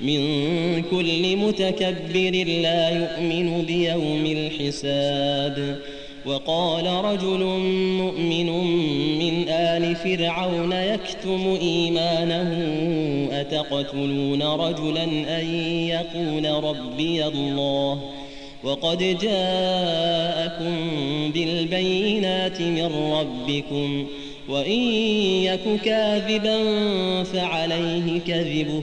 من كل متكبر لا يؤمن بيوم الحساب. وقال رجل مؤمن من آل فرعون يكتم إيمانه أتقتلون رجلا أن يقول ربي الله؟ وقد جاءكم بالبينات من ربكم وإن يك كاذبا فعليه كذبه.